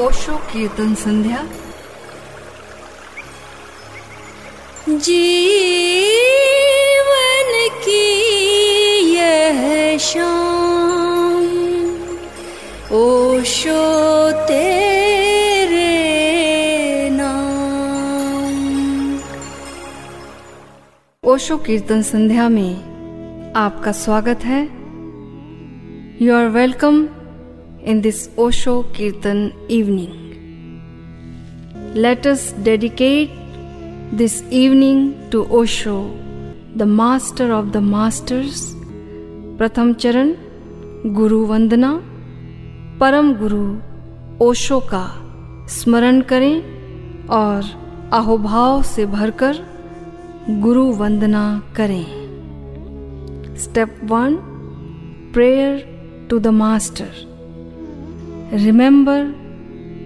ओशो कीर्तन संध्या। जीवन की यह शाम ओशो तेरे नाम। ओशो कीर्तन संध्या में आपका स्वागत है। You are welcome in this Osho Kirtan evening. Let us dedicate this evening to Osho, the master of the masters. प्रथम चरण गुरु वंदना परम गुरु ओशो का स्मरण करें और अहोभाव से भरकर गुरु वंदना करें step one prayer to the master remember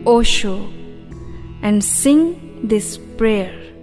Osho and sing this prayer.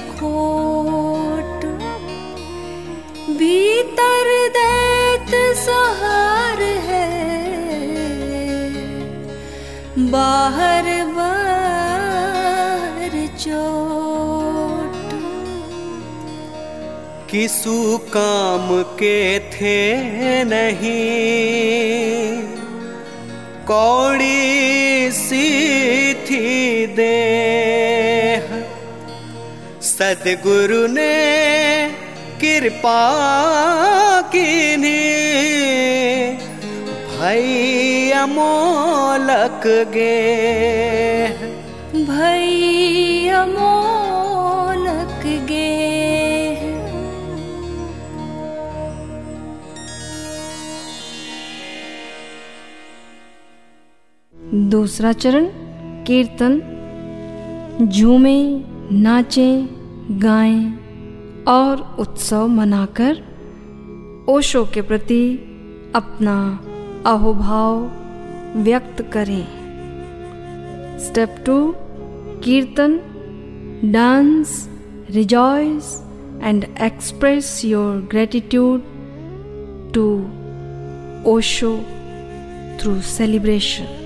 खोट। सहार है। बाहर बाहर चोट। किसु काम के थे नहीं। कौड़ी सी थी दे सदगुरु ने कृपा की भई अमोलक गे। भैया मोलक गे। दूसरा चरण, कीर्तन। झूमें नाचें गाएँ और उत्सव मनाकर ओशो के प्रति अपना अहोभाव व्यक्त करें step two, kirtan, dance, rejoice and express your gratitude to Osho through celebration.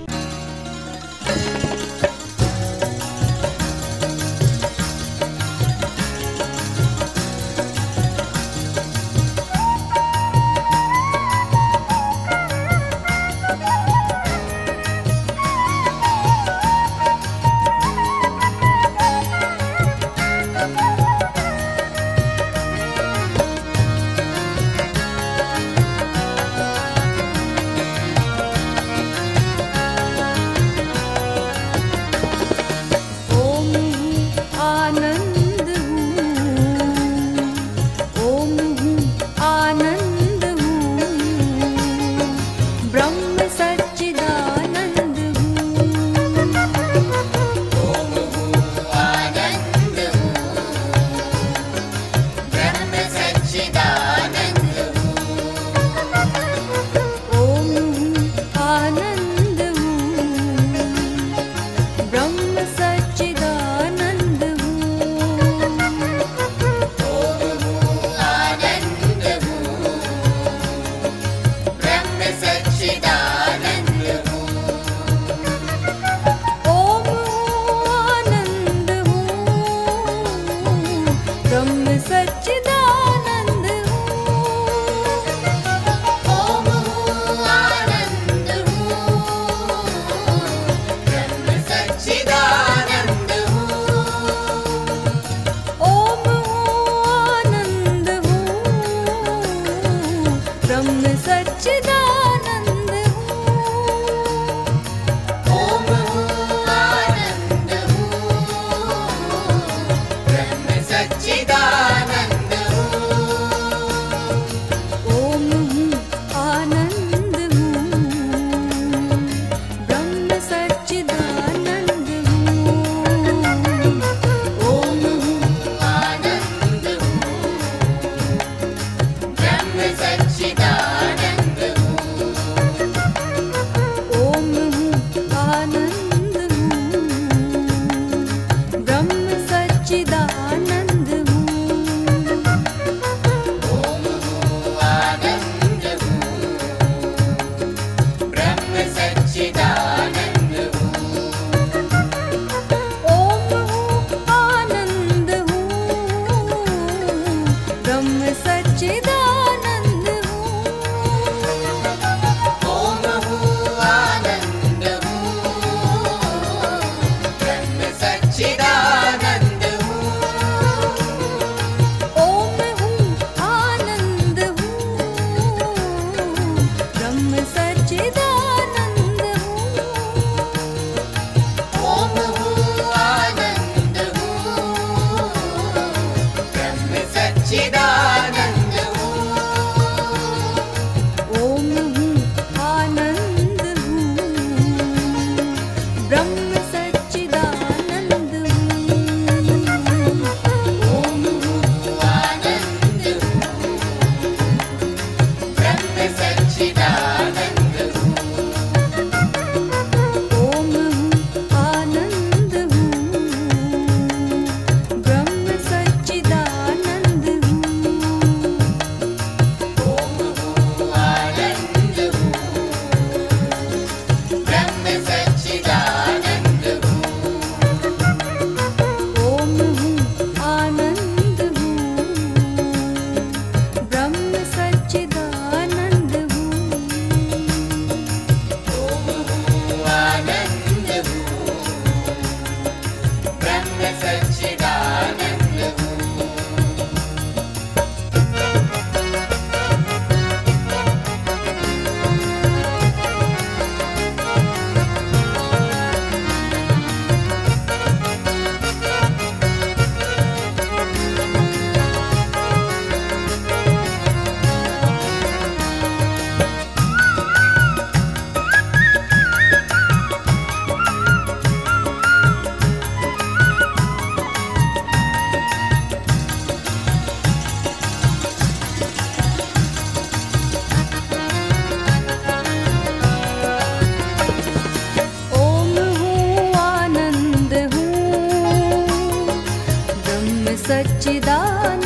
सच्चिदान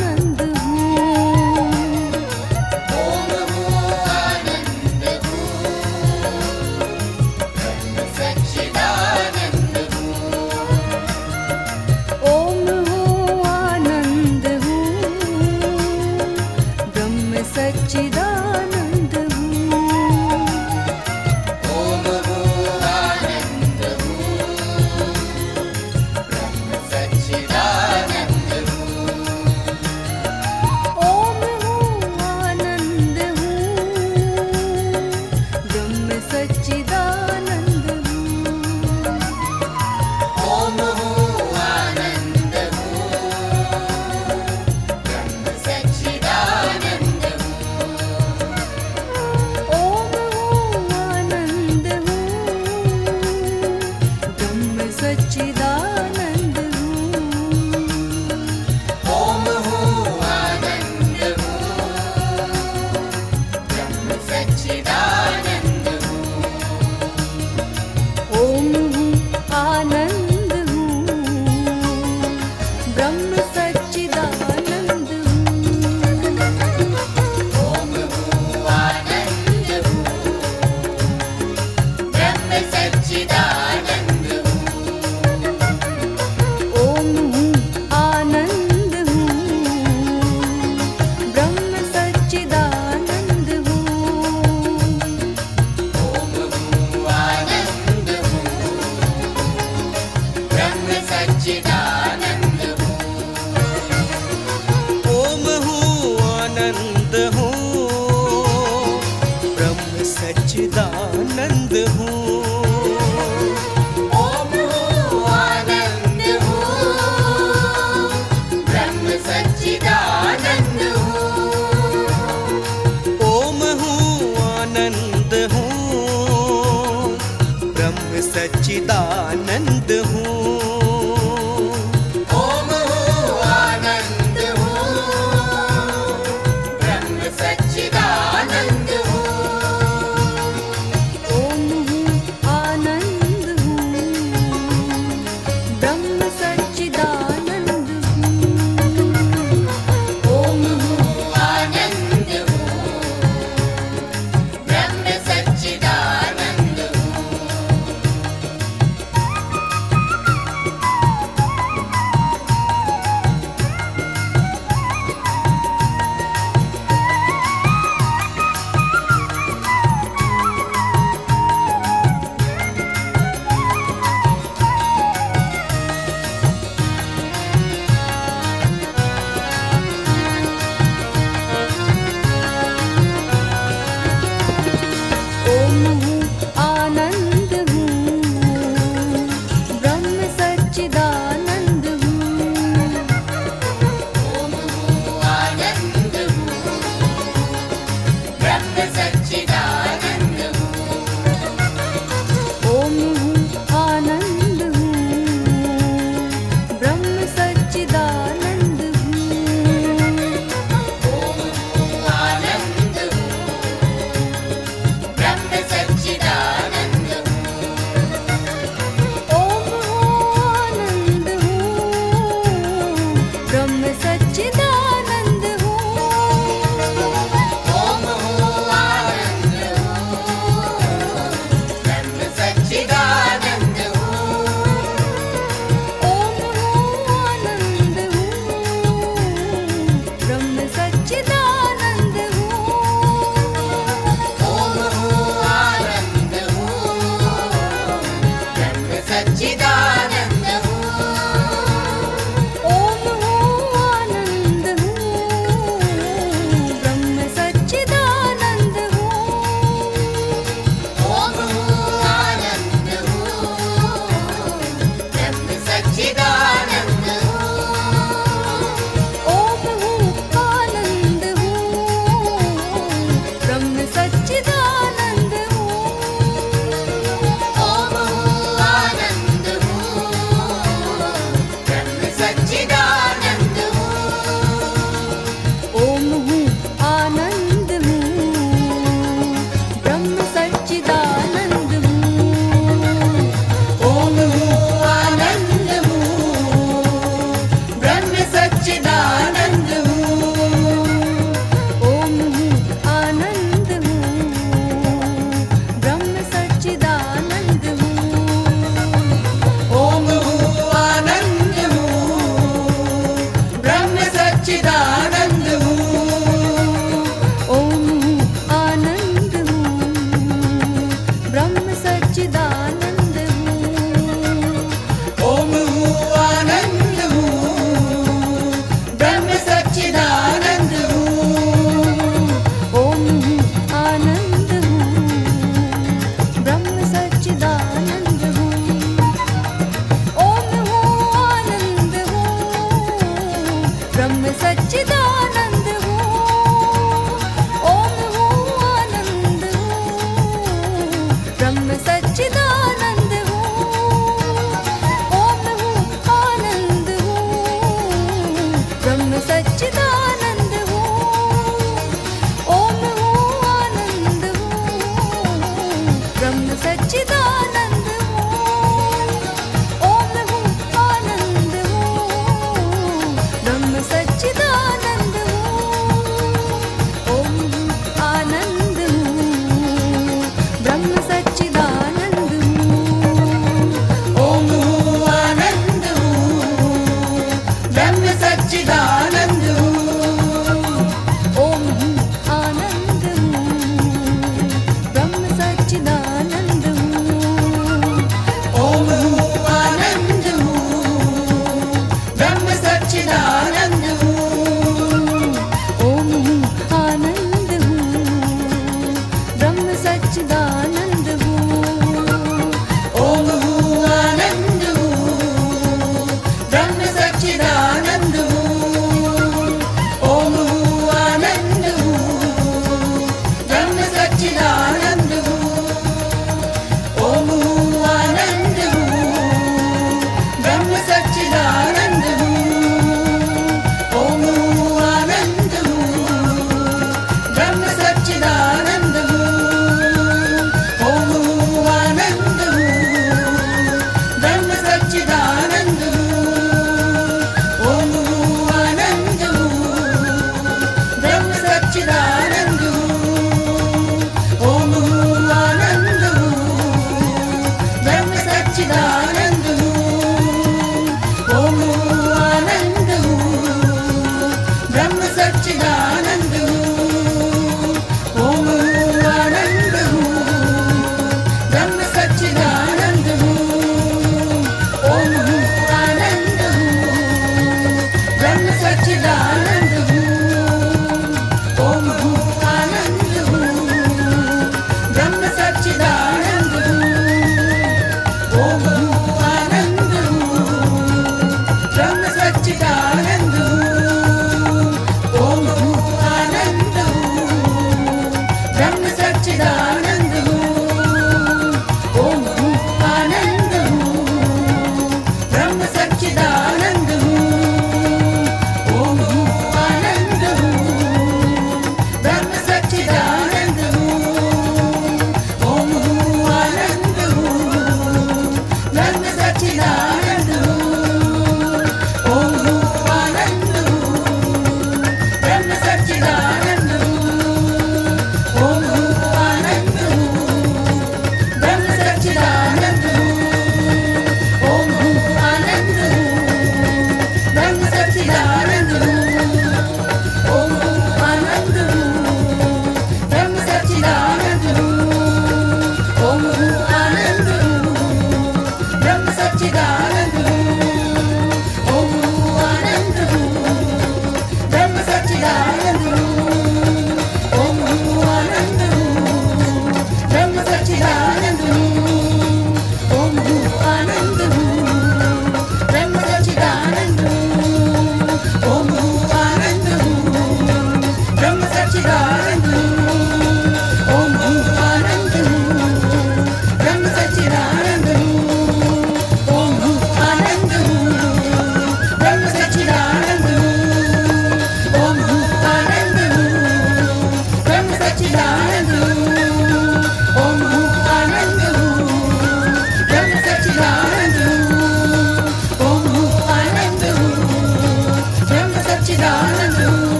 ब्रह्म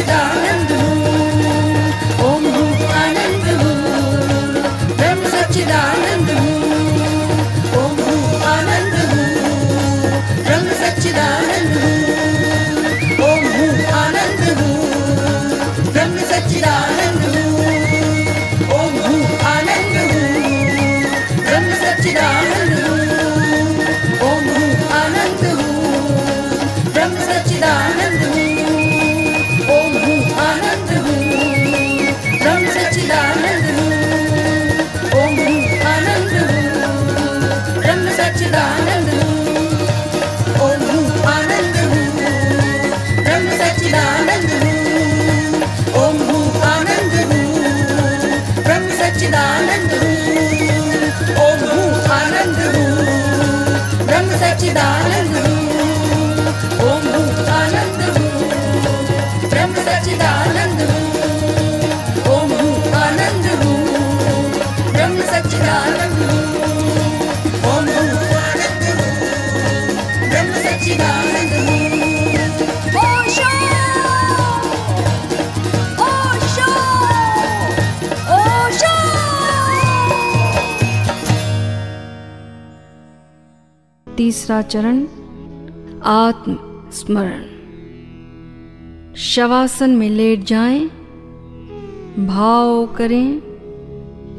सच्चिदानंद हूँ ओम हूँ आनंद हूँ ब्रह्म सच्चिदानंद सच्चिदानंद हूँ ओम भूतानंद हूँ ब्रह्म सच्चिदानंद हूँ ओम भूतानंद हूँ ब्रह्म सच्चिदानंद हूँ ओम भूतानंद हूँ ब्रह्म सच्चिदानंद तीसरा चरण आत्म स्मरण शवासन में लेट जाएँ, भाव करें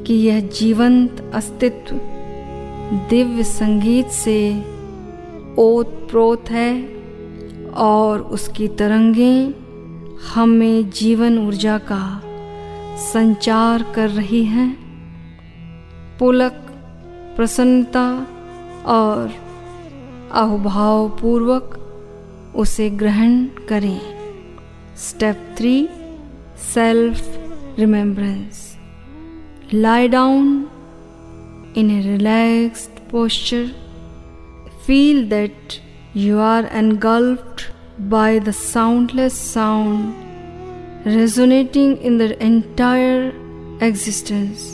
कि यह जीवंत अस्तित्व दिव्य संगीत से ओत प्रोत है और उसकी तरंगें हमें जीवन ऊर्जा का संचार कर रही हैं। पुलक प्रसन्नता और अहुभाव पूर्वक उसे ग्रहण करें। Step three self remembrance lie down in a relaxed posture feel that you are engulfed by the soundless sound resonating in the entire existence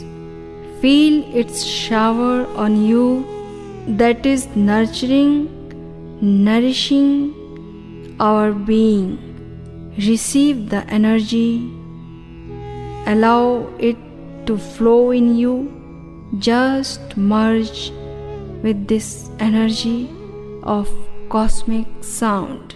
feel its shower on you that is nurturing nourishing our being. Receive the energy. Allow it to flow in you. Just merge with this energy of cosmic sound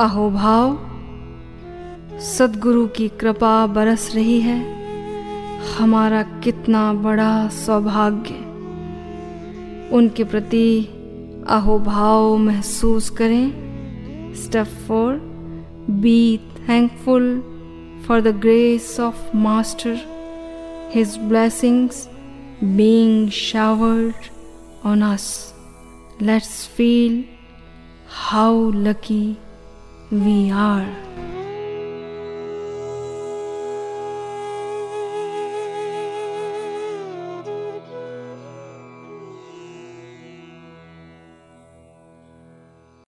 अहोभाव, सदगुरु की कृपा बरस रही है। हमारा कितना बड़ा सौभाग्य। उनके प्रति अहोभाव महसूस करें। Step four be thankful for the grace of master his blessings being showered on us let's feel how lucky we are